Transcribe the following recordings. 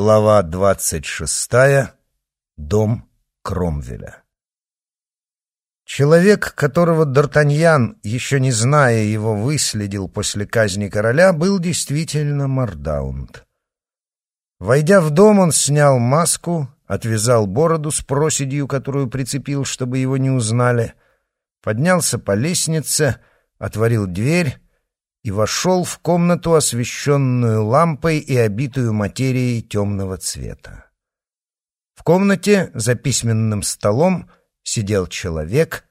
Глава двадцать шестая. Дом Кромвеля. Человек, которого Д'Артаньян, еще не зная его, выследил после казни короля, был действительно Мардаунд. Войдя в дом, он снял маску, отвязал бороду с проседью, которую прицепил, чтобы его не узнали, поднялся по лестнице, отворил дверь и вошел в комнату, освещенную лампой и обитую материей темного цвета. В комнате за письменным столом сидел человек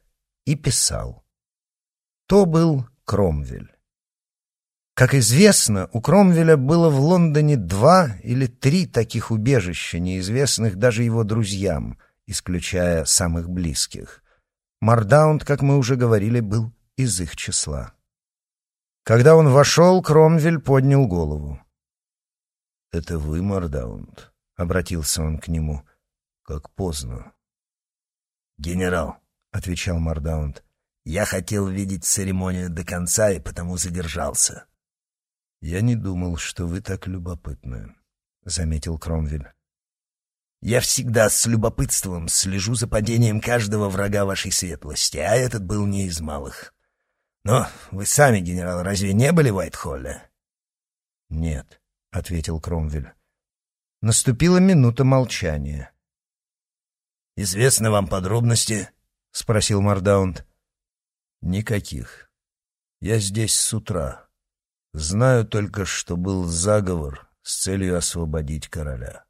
и писал. То был Кромвель. Как известно, у Кромвеля было в Лондоне два или три таких убежища, неизвестных даже его друзьям, исключая самых близких. Мардаунд, как мы уже говорили, был из их числа. Когда он вошел, Кромвель поднял голову. «Это вы, Мордаунд?» — обратился он к нему. «Как поздно». «Генерал», — отвечал Мордаунд, — «я хотел видеть церемонию до конца и потому задержался». «Я не думал, что вы так любопытны», — заметил Кромвель. «Я всегда с любопытством слежу за падением каждого врага вашей светлости, а этот был не из малых». «Но вы сами, генерал, разве не были в Уайтхолле?» «Нет», — ответил Кромвель. Наступила минута молчания. «Известны вам подробности?» — спросил Мардаунд. «Никаких. Я здесь с утра. Знаю только, что был заговор с целью освободить короля».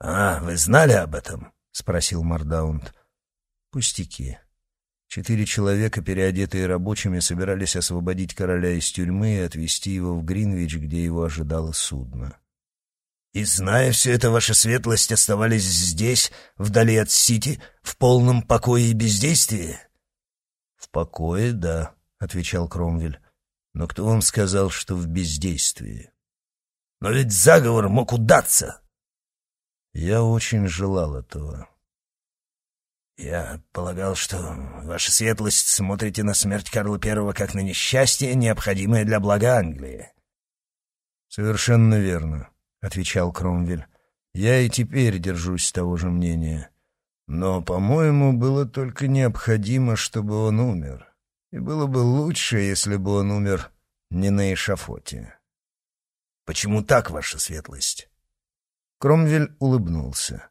«А, вы знали об этом?» — спросил Мардаунд. «Пустяки. Четыре человека, переодетые рабочими, собирались освободить короля из тюрьмы и отвезти его в Гринвич, где его ожидало судно. «И, зная все это, ваша светлость оставались здесь, вдали от Сити, в полном покое и бездействии?» «В покое, да», — отвечал Кромвель. «Но кто вам сказал, что в бездействии?» «Но ведь заговор мог удаться!» «Я очень желал этого». «Я полагал, что ваша светлость смотрите на смерть Карла I как на несчастье, необходимое для блага Англии». «Совершенно верно», — отвечал Кромвель. «Я и теперь держусь того же мнения. Но, по-моему, было только необходимо, чтобы он умер. И было бы лучше, если бы он умер не на эшафоте». «Почему так, ваша светлость?» Кромвель улыбнулся.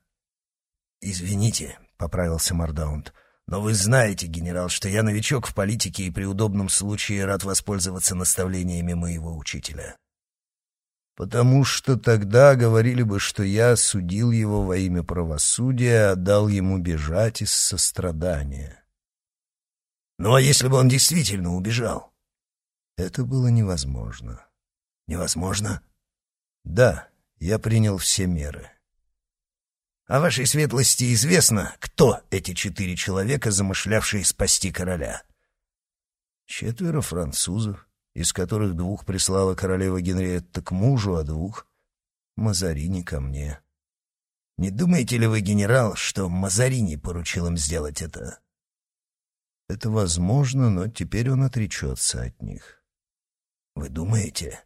«Извините, поправился Мардаунд. «Но вы знаете, генерал, что я новичок в политике и при удобном случае рад воспользоваться наставлениями моего учителя». «Потому что тогда говорили бы, что я осудил его во имя правосудия, а дал ему бежать из сострадания». «Ну а если бы он действительно убежал?» «Это было невозможно». «Невозможно?» «Да, я принял все меры». А вашей светлости известно, кто эти четыре человека, замышлявшие спасти короля?» «Четверо французов, из которых двух прислала королева Генриетта к мужу, а двух — Мазарини ко мне». «Не думаете ли вы, генерал, что Мазарини поручил им сделать это?» «Это возможно, но теперь он отречется от них». «Вы думаете?»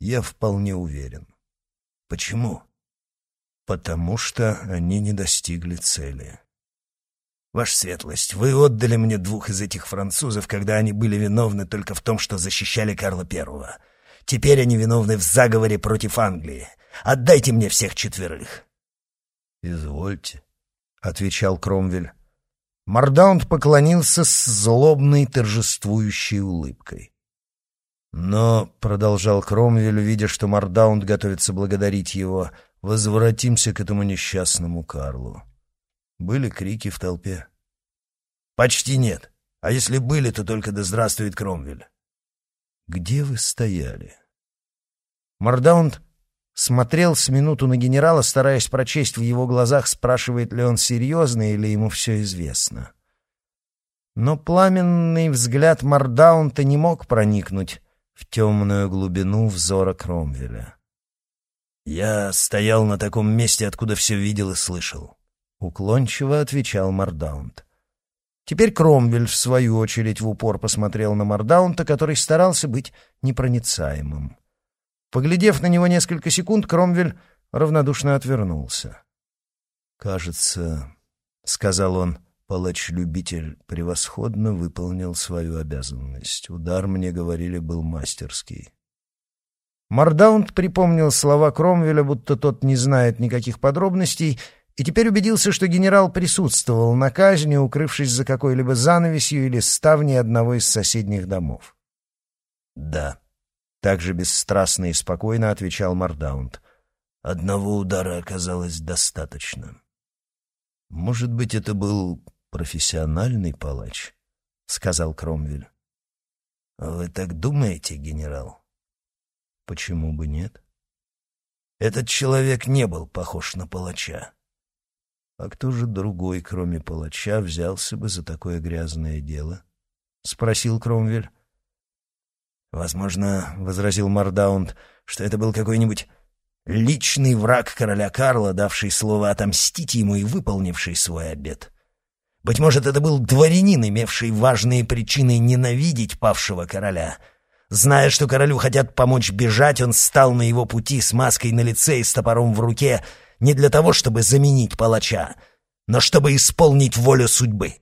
«Я вполне уверен». «Почему?» Потому что они не достигли цели. Ваша светлость, вы отдали мне двух из этих французов, когда они были виновны только в том, что защищали Карла Первого. Теперь они виновны в заговоре против Англии. Отдайте мне всех четверых. Извольте, отвечал Кромвель. Мардаунд поклонился с злобной торжествующей улыбкой. Но, — продолжал Кромвель, видя, что Мардаунд готовится благодарить его, — Возвратимся к этому несчастному Карлу. Были крики в толпе? Почти нет. А если были, то только да здравствует Кромвель. Где вы стояли? Мордаунд смотрел с минуту на генерала, стараясь прочесть в его глазах, спрашивает ли он серьезно или ему все известно. Но пламенный взгляд Мардаунта не мог проникнуть в темную глубину взора Кромвеля. «Я стоял на таком месте, откуда все видел и слышал», — уклончиво отвечал Мардаунд. Теперь Кромвель, в свою очередь, в упор посмотрел на Мардаунта, который старался быть непроницаемым. Поглядев на него несколько секунд, Кромвель равнодушно отвернулся. «Кажется, — сказал он, — палач-любитель превосходно выполнил свою обязанность. Удар, мне говорили, был мастерский». Мардаунд припомнил слова Кромвеля, будто тот не знает никаких подробностей, и теперь убедился, что генерал присутствовал на казни, укрывшись за какой-либо занавесью или ставней одного из соседних домов. «Да», — также бесстрастно и спокойно отвечал Мардаунд. «Одного удара оказалось достаточно». «Может быть, это был профессиональный палач?» — сказал Кромвель. «Вы так думаете, генерал?» Почему бы нет? Этот человек не был похож на палача. А кто же другой, кроме палача, взялся бы за такое грязное дело? — спросил Кромвель. «Возможно, — возразил Мардаунд, — что это был какой-нибудь личный враг короля Карла, давший слово отомстить ему и выполнивший свой обет. Быть может, это был дворянин, имевший важные причины ненавидеть павшего короля — Зная, что королю хотят помочь бежать, он стал на его пути с маской на лице и с топором в руке не для того, чтобы заменить палача, но чтобы исполнить волю судьбы.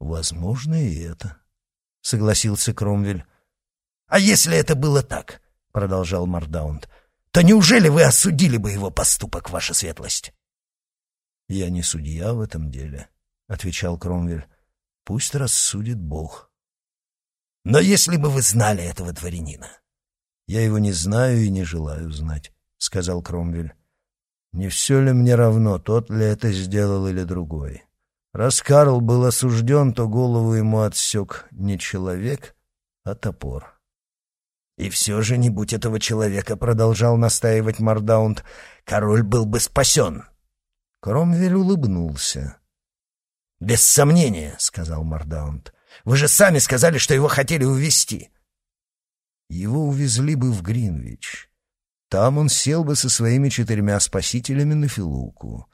«Возможно, и это», — согласился Кромвель. «А если это было так?» — продолжал Мардаунд. «То неужели вы осудили бы его поступок, ваша светлость?» «Я не судья в этом деле», — отвечал Кромвель. «Пусть рассудит Бог». Но если бы вы знали этого дворянина...» «Я его не знаю и не желаю знать», — сказал Кромвель. «Не все ли мне равно, тот ли это сделал или другой? Раз Карл был осужден, то голову ему отсек не человек, а топор». «И все же, не будь этого человека», — продолжал настаивать Мардаунд, — «король был бы спасен». Кромвель улыбнулся. «Без сомнения», — сказал Мардаунд, вы же сами сказали, что его хотели увезти. Его увезли бы в Гринвич. Там он сел бы со своими четырьмя спасителями на Филуку.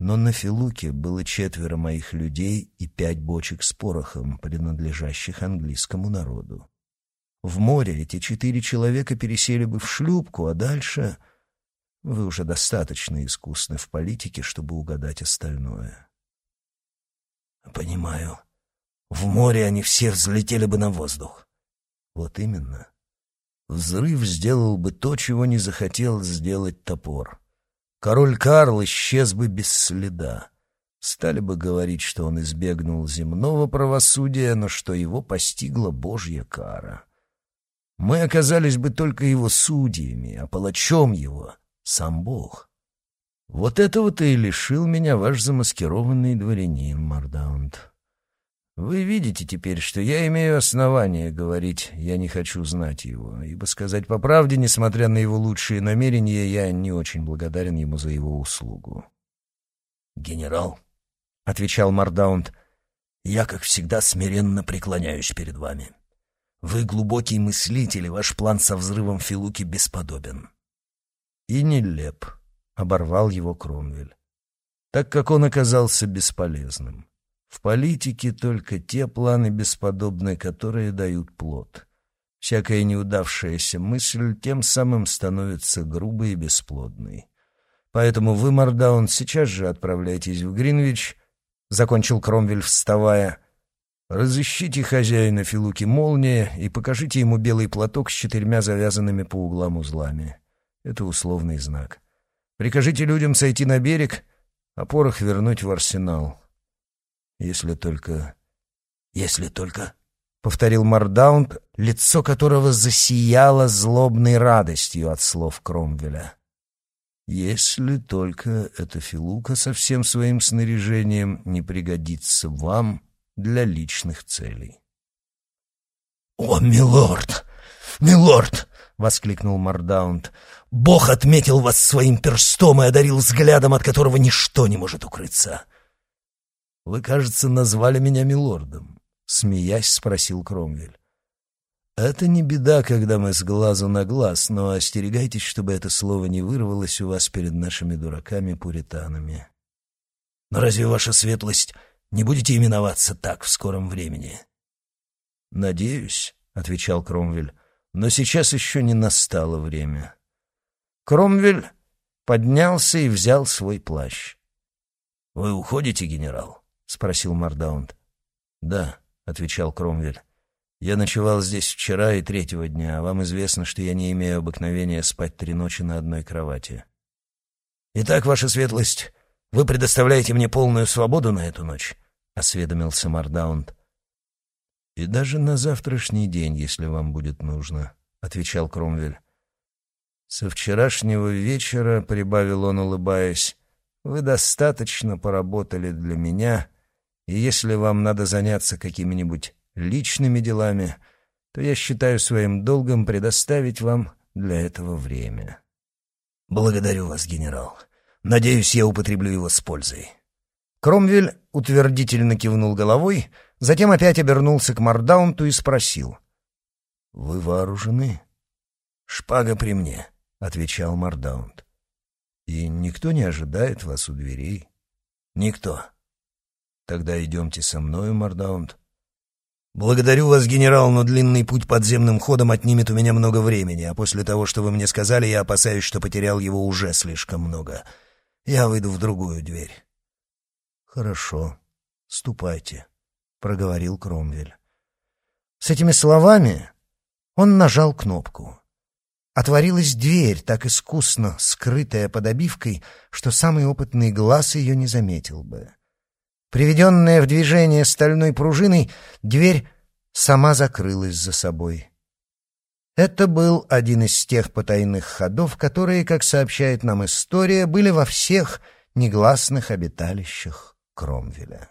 Но на Филуке было четверо моих людей и пять бочек с порохом, принадлежащих английскому народу. В море эти четыре человека пересели бы в шлюпку, а дальше... Вы уже достаточно искусны в политике, чтобы угадать остальное. «Понимаю», в море они все взлетели бы на воздух. Вот именно. Взрыв сделал бы то, чего не захотел сделать топор. Король Карл исчез бы без следа. Стали бы говорить, что он избегнул земного правосудия, но что его постигла божья кара. Мы оказались бы только его судьями, а палачом его — сам Бог. Вот этого-то и лишил меня ваш замаскированный дворянин, Мардаунд. Вы видите теперь, что я имею основание говорить «я не хочу знать его», ибо сказать по правде, несмотря на его лучшие намерения, я не очень благодарен ему за его услугу. «Генерал», — отвечал Мардаунд, — «я, как всегда, смиренно преклоняюсь перед вами. Вы глубокий мыслитель, и ваш план со взрывом Филуки бесподобен». «И нелеп», — оборвал его Кромвель, так как он оказался бесполезным. В политике только те планы бесподобны, которые дают плод. Всякая неудавшаяся мысль тем самым становится грубой и бесплодной. Поэтому вы, Мардаун, сейчас же отправляйтесь в Гринвич, — закончил Кромвель, вставая, — разыщите хозяина Филуки Молния и покажите ему белый платок с четырьмя завязанными по углам узлами. Это условный знак. Прикажите людям сойти на берег, а порох вернуть в арсенал. Если только... Если только... — повторил Мардаунд, лицо которого засияло злобной радостью от слов Кромвеля. «Если только эта филука со всем своим снаряжением не пригодится вам для личных целей». «О, милорд! Милорд!» — воскликнул Мардаунд. «Бог отметил вас своим перстом и одарил взглядом, от которого ничто не может укрыться. «Вы, кажется, назвали меня милордом», — смеясь спросил Кромвель. «Это не беда, когда мы с глазу на глаз, но остерегайтесь, чтобы это слово не вырвалось у вас перед нашими дураками-пуританами». «Но разве ваша светлость не будете именоваться так в скором времени?» «Надеюсь», — отвечал Кромвель, — «но сейчас еще не настало время». Кромвель поднялся и взял свой плащ. «Вы уходите, генерал?» — спросил Мардаунд. «Да», — отвечал Кромвель. «Я ночевал здесь вчера и третьего дня, а вам известно, что я не имею обыкновения спать три ночи на одной кровати». «Итак, ваша светлость, вы предоставляете мне полную свободу на эту ночь?» — осведомился Мардаунд. «И даже на завтрашний день, если вам будет нужно», — отвечал Кромвель. «Со вчерашнего вечера, — прибавил он, улыбаясь, — вы достаточно поработали для меня, и если вам надо заняться какими-нибудь личными делами, то я считаю своим долгом предоставить вам для этого время». «Благодарю вас, генерал. Надеюсь, я употреблю его с пользой». Кромвель утвердительно кивнул головой, затем опять обернулся к Мардаунту и спросил. «Вы вооружены?» «Шпага при мне», — отвечал Мардаунт. «И никто не ожидает вас у дверей?» «Никто». «Тогда идемте со мною, Мардаунт». «Благодарю вас, генерал, но длинный путь подземным ходом отнимет у меня много времени, а после того, что вы мне сказали, я опасаюсь, что потерял его уже слишком много. Я выйду в другую дверь». «Хорошо, ступайте», — проговорил Кромвель. С этими словами он нажал кнопку. Отворилась дверь, так искусно скрытая под обивкой, что самый опытный глаз ее не заметил бы. Приведенная в движение стальной пружиной, дверь сама закрылась за собой. Это был один из тех потайных ходов, которые, как сообщает нам история, были во всех негласных обиталищах Кромвеля.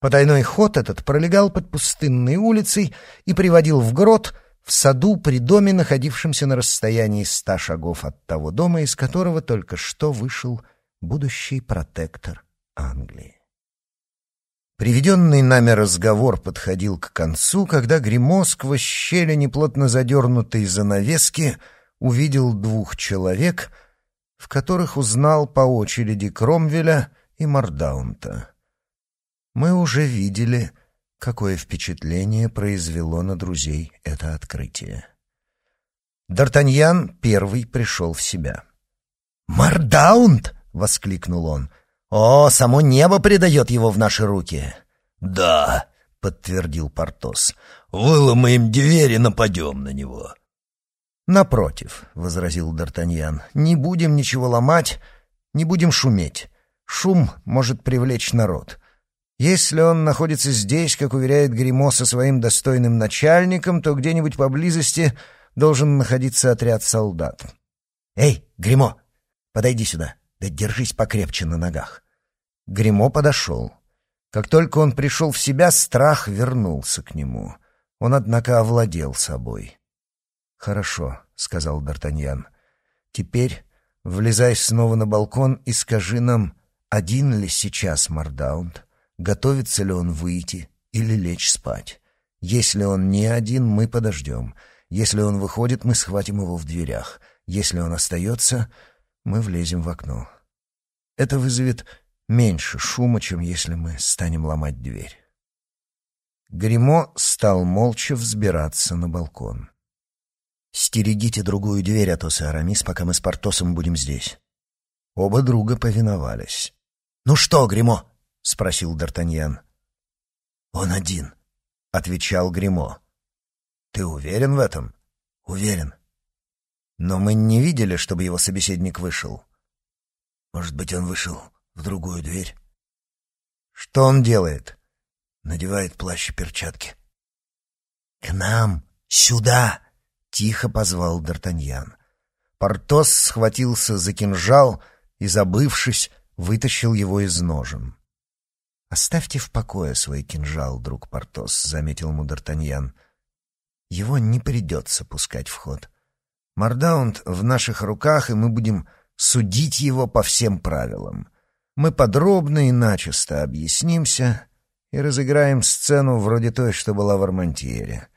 Потайной ход этот пролегал под пустынной улицей и приводил в грот — в саду при доме, находившемся на расстоянии ста шагов от того дома, из которого только что вышел будущий протектор Англии. Приведенный нами разговор подходил к концу, когда Гримо сквозь щели неплотно задернутой занавески увидел двух человек, в которых узнал по очереди Кромвеля и Мардаунта. Мы уже видели какое впечатление произвело на друзей это открытие. Д'Артаньян первый пришел в себя. «Мардаунд!» — воскликнул он. «О, само небо предает его в наши руки!» «Да!» — подтвердил Портос. «Выломаем дверь и нападем на него!» «Напротив», — возразил Д'Артаньян, — «не будем ничего ломать, не будем шуметь. Шум может привлечь народ. Если он находится здесь, как уверяет Гримо со своим достойным начальником, то где-нибудь поблизости должен находиться отряд солдат. «Эй, Гримо, подойди сюда, да держись покрепче на ногах». Гримо подошел. Как только он пришел в себя, страх вернулся к нему. Он, однако, овладел собой. «Хорошо», — сказал Д'Артаньян. «Теперь влезай снова на балкон и скажи нам, один ли сейчас Мардаунд?» готовится ли он выйти или лечь спать. Если он не один, мы подождем. Если он выходит, мы схватим его в дверях. Если он остается, мы влезем в окно. Это вызовет меньше шума, чем если мы станем ломать дверь. Гримо стал молча взбираться на балкон. «Стерегите другую дверь, Атос и Арамис, пока мы с Портосом будем здесь». Оба друга повиновались. «Ну что, Гримо, — спросил Д'Артаньян. «Он один», — отвечал Гримо. «Ты уверен в этом?» «Уверен». «Но мы не видели, чтобы его собеседник вышел». «Может быть, он вышел в другую дверь?» «Что он делает?» «Надевает плащ и перчатки». «К нам! Сюда!» — тихо позвал Д'Артаньян. Портос схватился за кинжал и, забывшись, вытащил его из ножен. «Оставьте в покое свой кинжал, друг Портос», — заметил ему Д'Артаньян. «Его не придется пускать в ход. Мардаунд в наших руках, и мы будем судить его по всем правилам. Мы подробно и начисто объяснимся и разыграем сцену вроде той, что была в Армантьере.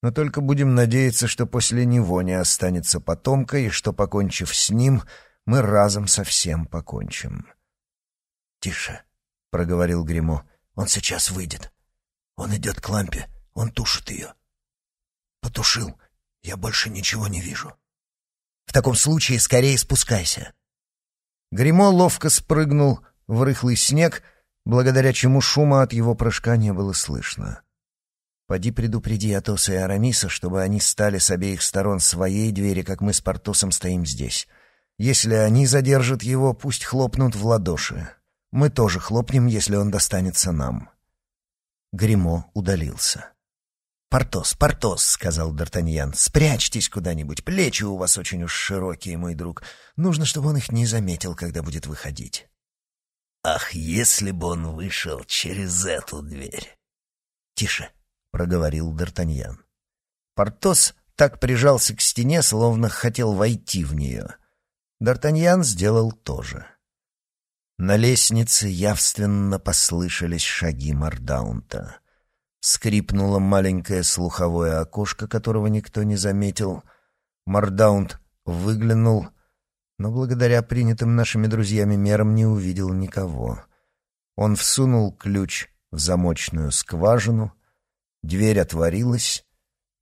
Но только будем надеяться, что после него не останется потомка, и что, покончив с ним, мы разом совсем покончим». «Тише», — проговорил Гримо. «Он сейчас выйдет. Он идет к лампе, он тушит ее». «Потушил. Я больше ничего не вижу». «В таком случае скорее спускайся. Гремо ловко спрыгнул в рыхлый снег, благодаря чему шума от его прыжка не было слышно. «Поди предупреди Атоса и Арамиса, чтобы они стали с обеих сторон своей двери, как мы с Портосом стоим здесь. Если они задержат его, пусть хлопнут в ладоши. Мы тоже хлопнем, если он достанется нам». Гремо удалился. «Портос, Портос», — сказал Д'Артаньян, — «спрячьтесь куда-нибудь, плечи у вас очень уж широкие, мой друг. Нужно, чтобы он их не заметил, когда будет выходить». «Ах, если бы он вышел через эту дверь!» «Тише», — проговорил Д'Артаньян. Портос так прижался к стене, словно хотел войти в нее. Д'Артаньян сделал то же. На лестнице явственно послышались шаги Мардаунта. Скрипнуло маленькое слуховое окошко, которого никто не заметил. Мардаунт выглянул, но благодаря принятым нашими друзьями мерам не увидел никого. Он всунул ключ в замочную скважину, дверь отворилась,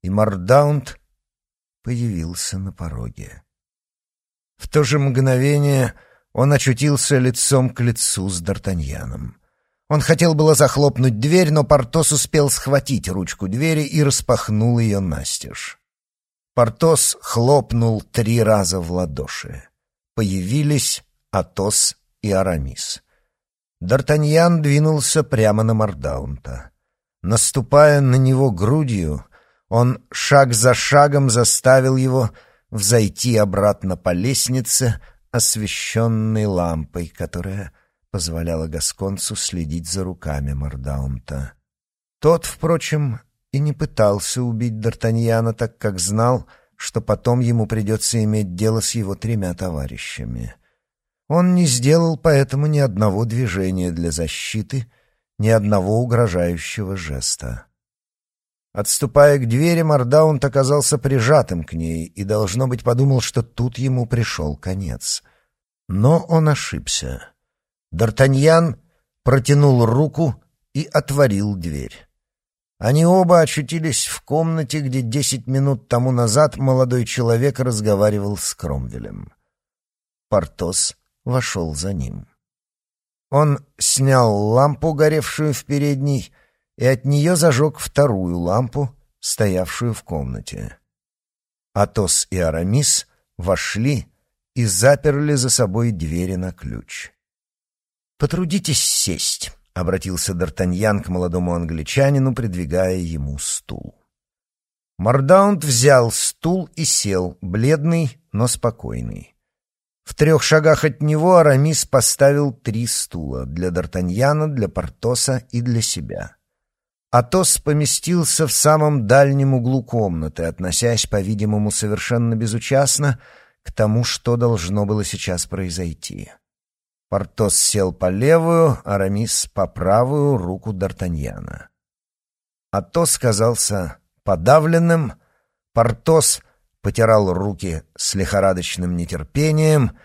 и Мардаунт появился на пороге. В то же мгновение он очутился лицом к лицу с Д'Артаньяном. Он хотел было захлопнуть дверь, но Портос успел схватить ручку двери и распахнул ее настежь. Портос хлопнул три раза в ладоши. Появились Атос и Арамис. Д'Артаньян двинулся прямо на Мардаунта. Наступая на него грудью, он шаг за шагом заставил его взойти обратно по лестнице, освещенной лампой, которая позволяла Гасконцу следить за руками Мардаунта. Тот, впрочем, и не пытался убить Д'Артаньяна, так как знал, что потом ему придется иметь дело с его тремя товарищами. Он не сделал поэтому ни одного движения для защиты, ни одного угрожающего жеста. Отступая к двери, Мардаунт оказался прижатым к ней и, должно быть, подумал, что тут ему пришел конец. Но он ошибся. Д'Артаньян протянул руку и отворил дверь. Они оба очутились в комнате, где десять минут тому назад молодой человек разговаривал с Кромвелем. Портос вошел за ним. Он снял лампу, горевшую в передней, и от нее зажег вторую лампу, стоявшую в комнате. Атос и Арамис вошли и заперли за собой двери на ключ. «Потрудитесь сесть», — обратился Д'Артаньян к молодому англичанину, придвигая ему стул. Мордаунд взял стул и сел, бледный, но спокойный. В трех шагах от него Арамис поставил три стула — для Д'Артаньяна, для Портоса и для себя. Атос поместился в самом дальнем углу комнаты, относясь, по-видимому, совершенно безучастно к тому, что должно было сейчас произойти. Портос сел по левую, Арамис — по правую руку Д'Артаньяна. Атос казался подавленным, Портос потирал руки с лихорадочным нетерпением,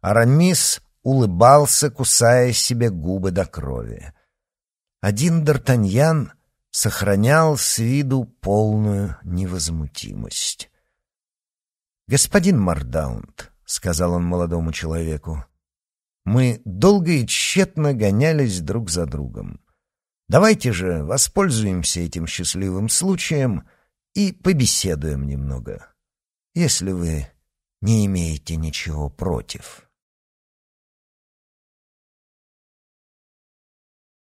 Арамис улыбался, кусая себе губы до крови. Один Д'Артаньян — сохранял с виду полную невозмутимость. «Господин Мардаунд», — сказал он молодому человеку, — «мы долго и тщетно гонялись друг за другом. Давайте же воспользуемся этим счастливым случаем и побеседуем немного, если вы не имеете ничего против».